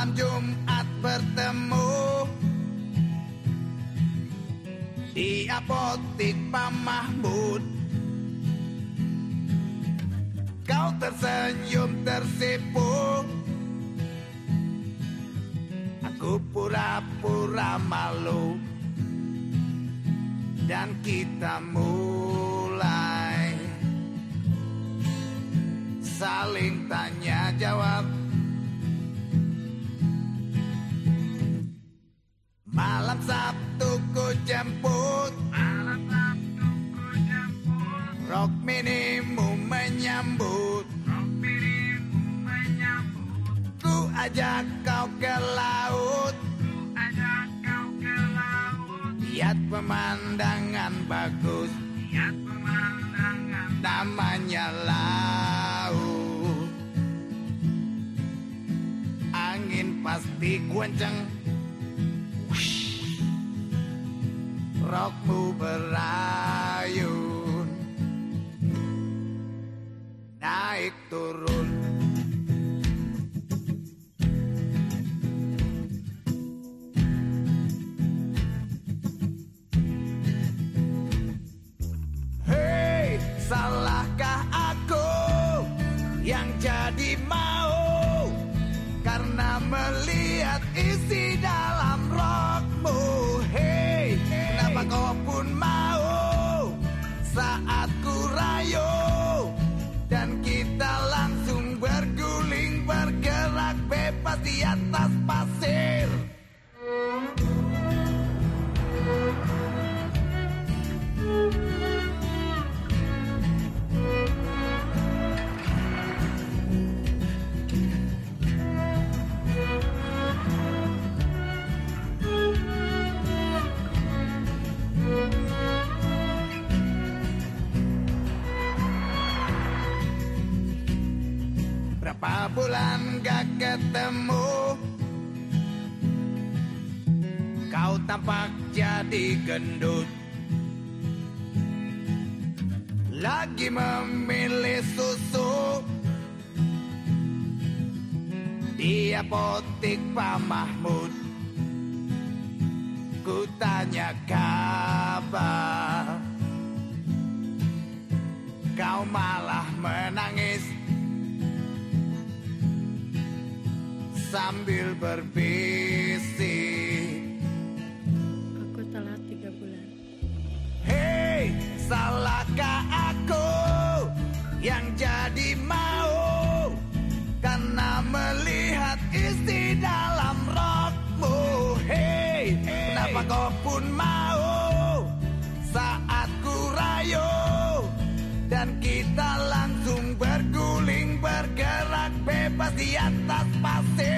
Malam Jumat bertemu. Di apotik Pak Mahmud. Kau tersenyum tersipu Aku pura-pura malu. Dan kita mulai Saling tanya jawab Malam Sabtu ku jemput. Malam Sabtu ku jemput. Rok minimu menyambut. Rok dirimu menyambut. Ku ajak kau ke laut. Ku ajak kau ke laut. Lihat pemandangan bagus. Lihat pemandangan. Namanya laut. Angin pasti kenceng Rokmu berayun Naik turun. Hei, salahkah aku yang jadi mau Berapa bulan gak ketemu? Kau tampak jadi gendut. Lagi memilih susu. Di apotik Pak Mahmud Ku tanya sambil berbisik. Aku telat tiga bulan. Hei, salahkah aku yang jadi mau? Karena melihat isti dalam rokmu. Hei, hey. kenapa kau pun mau? Saat ku rayu Dan kita langsung berguling bergerak bebas di atas pasir.